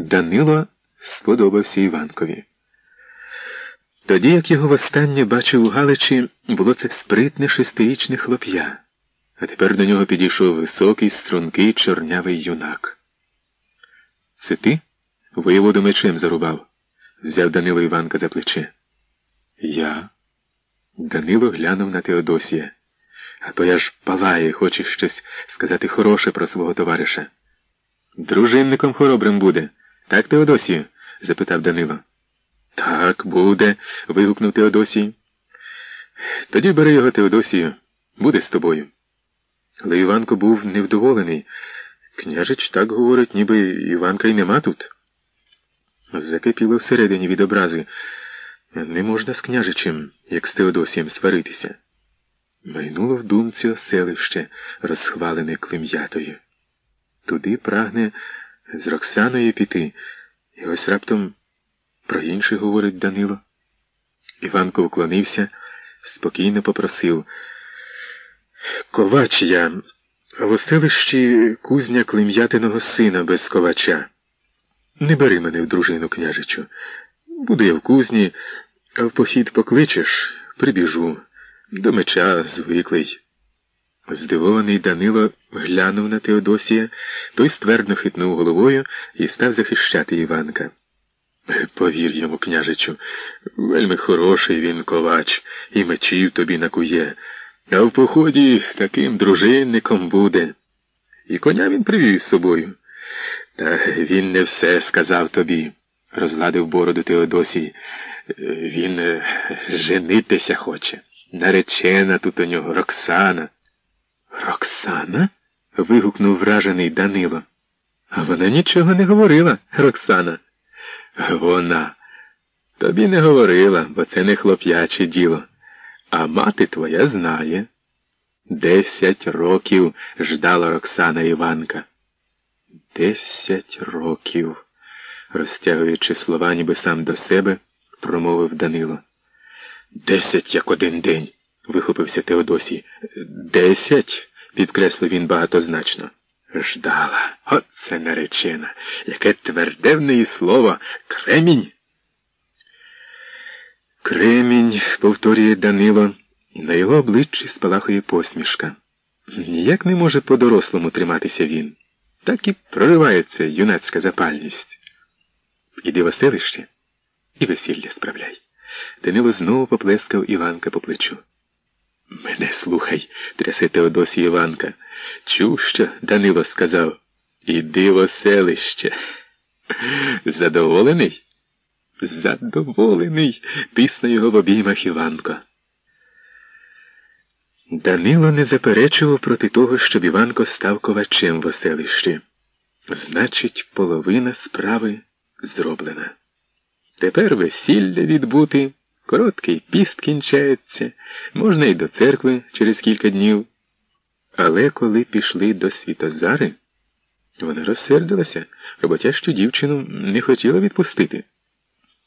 Данило сподобався Іванкові. Тоді, як його востаннє бачив у Галичі, було це спритне шестирічне хлоп'я, а тепер до нього підійшов високий, стрункий, чорнявий юнак. Це ти? Воєводу мечем зарубав, взяв Данило Іванка за плече. Я. Данило глянув на Теодосія. А то я ж палає, хоче щось сказати хороше про свого товариша. Дружинником хоробрим буде. Так, Теодосію? запитав Данило. Так, буде. вигукнув Теодосій. Тоді бери його Теодосію, буде з тобою. Але Іванко був невдоволений. Княжич так говорить, ніби Іванка й нема тут. Закипіло всередині від образи. Не можна з княжичем, як з Теодосієм, сваритися. Майнуло в думці оселище, розхвалене клим'ятою. Туди прагне з Роксаною піти, і ось раптом про інше говорить Данило. Іванко уклонився, спокійно попросив. Ковач я, в оселищі кузня клим'ятиного сина без ковача. Не бери мене в дружину, княжичу. Буду я в кузні, а в похід покличеш, прибіжу. До меча звиклий. Здивований Данило глянув на Теодосія, той ствердно хитнув головою і став захищати Іванка. Повір йому, княжичу, вельми хороший він ковач, і мечів тобі накує, а в поході таким дружинником буде. І коня він привів з собою. Та він не все сказав тобі, розгладив бороду Теодосій. Він е, женитися хоче. Наречена тут у нього Роксана. Роксана? вигукнув вражений Данило. А вона нічого не говорила, Роксана. Вона. Тобі не говорила, бо це не хлоп'яче діло. А мати твоя знає. Десять років ждала Роксана Іванка. Десять років, розтягуючи слова, ніби сам до себе, промовив Данило. Десять як один день, вихопився Теодосій. Десять, підкреслив він багатозначно. Ждала. От це наречена. Яке тверде в неї слово кремінь. Кремінь, повторює Данило, і на його обличчі спалахує посмішка. Ніяк не може по-дорослому триматися він. Так і проривається юнацька запальність. Іди в оселище і весілля справляй. Данило знову поплескав Іванка по плечу. Мене слухай, трясе Теодосі Іванка. Чув, що Данило сказав. Іди в оселище. Задоволений? Задоволений, тисне його в обіймах Іванко. Данило не заперечував проти того, щоб Іванко став ковачем в оселищі. Значить, половина справи зроблена. Тепер весілля відбути, короткий піст кінчається, можна й до церкви через кілька днів. Але коли пішли до Світозари, вона розсердилася, роботящу дівчину не хотіла відпустити.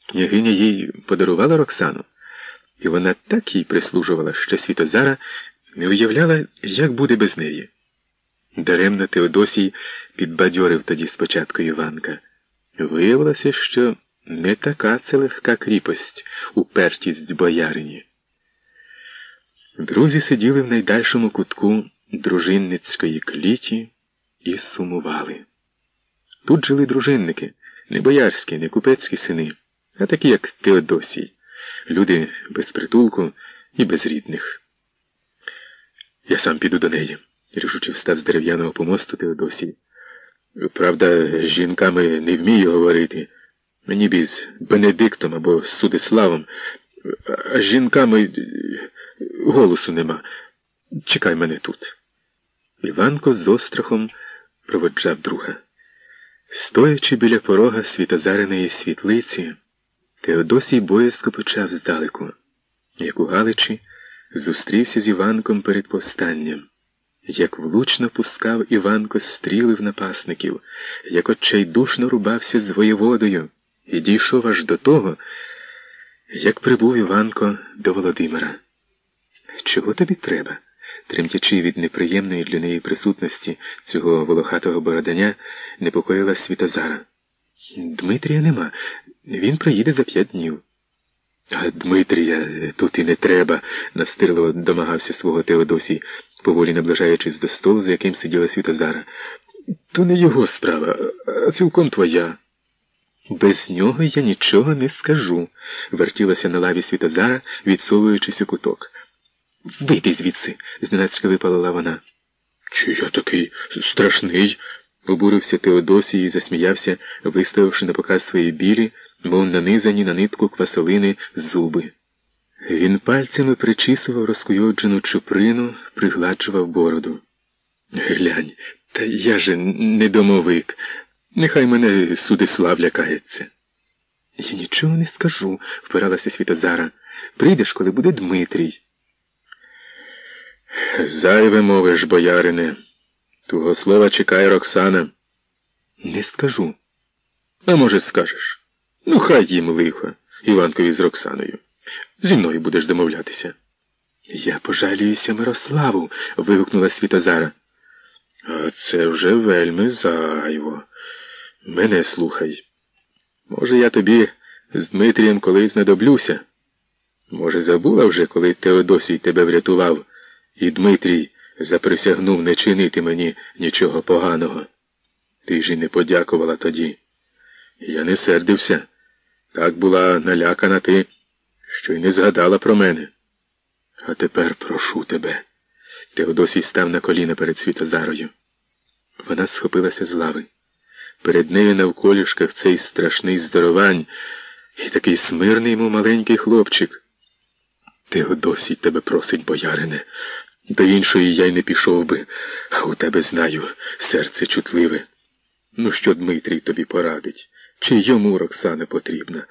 Княгиня їй подарувала Роксану, і вона так їй прислужувала, що Світозара не уявляла, як буде без неї. Даремно Теодосій підбадьорив тоді спочатку Іванка. Виявилося, що не така це легка кріпость, упертість боярині. Друзі сиділи в найдальшому кутку дружинницької кліті і сумували. Тут жили дружинники, не боярські, не купецькі сини, а такі, як Теодосій, люди без притулку і без рідних. Я сам піду до неї, рішуче встав з дерев'яного помосту Теодосій. Правда, з жінками не вмію говорити. Мені б із Бенедиктом або Судиславом, а з жінками голосу нема. Чекай мене тут. Іванко з острахом проводжав друга. Стоячи біля порога світозареної світлиці, Теодосій боязко почав здалеку, як у Галичі зустрівся з Іванком перед повстанням, як влучно пускав Іванко стріли в напасників, як отчайдушно рубався з воєводою і дійшов аж до того, як прибув Іванко до Володимира. Чого тобі треба? Тремтячи від неприємної для неї присутності цього волохатого бороданя, непокоїла Світозара. Дмитрія нема. Він приїде за п'ять днів. А Дмитрія тут і не треба, настирливо домагався свого Теодосій, поволі наближаючись до столу, за яким сиділа Світозара. То не його справа, а цілком твоя. Без нього я нічого не скажу, вертілася на лаві Світозара, відсовуючись у куток. Вийди звідси, зненацька випалила вона. Чи я такий страшний? обурився Теодосій і засміявся, виставивши на показ свої білі, мов нанизані на нитку квасолини зуби. Він пальцями причісував розкуйоджену чуприну, пригладжував бороду. Глянь, та я же недомовик. Нехай мене Судислав лякається. Я нічого не скажу, впиралася Світозара. Прийдеш, коли буде Дмитрій. Зайве мовиш, боярине. Твого слова чекає Роксана. Не скажу. А може, скажеш? Ну, хай їм лихо, Іванкові з Роксаною. Зі мною будеш домовлятися. Я пожалююся Мирославу. вигукнула Світозара. А це вже вельми зайво. Мене слухай. Може, я тобі з Дмитрієм колись знадоблюся? Може, забула вже, коли Теодосій тебе врятував, і Дмитрій заприсягнув не чинити мені нічого поганого. Ти ж і не подякувала тоді. Я не сердився. Так була налякана ти, що й не згадала про мене. А тепер прошу тебе. Теодосій став на коліна перед Світозарою. Вона схопилася з лави. Перед нею навколішках цей страшний здоровань і такий смирний йому маленький хлопчик. Теодосій тебе просить, боярине. До іншої я й не пішов би, а у тебе знаю серце чутливе. Ну, що Дмитрій тобі порадить? Чи йому Роксана потрібна?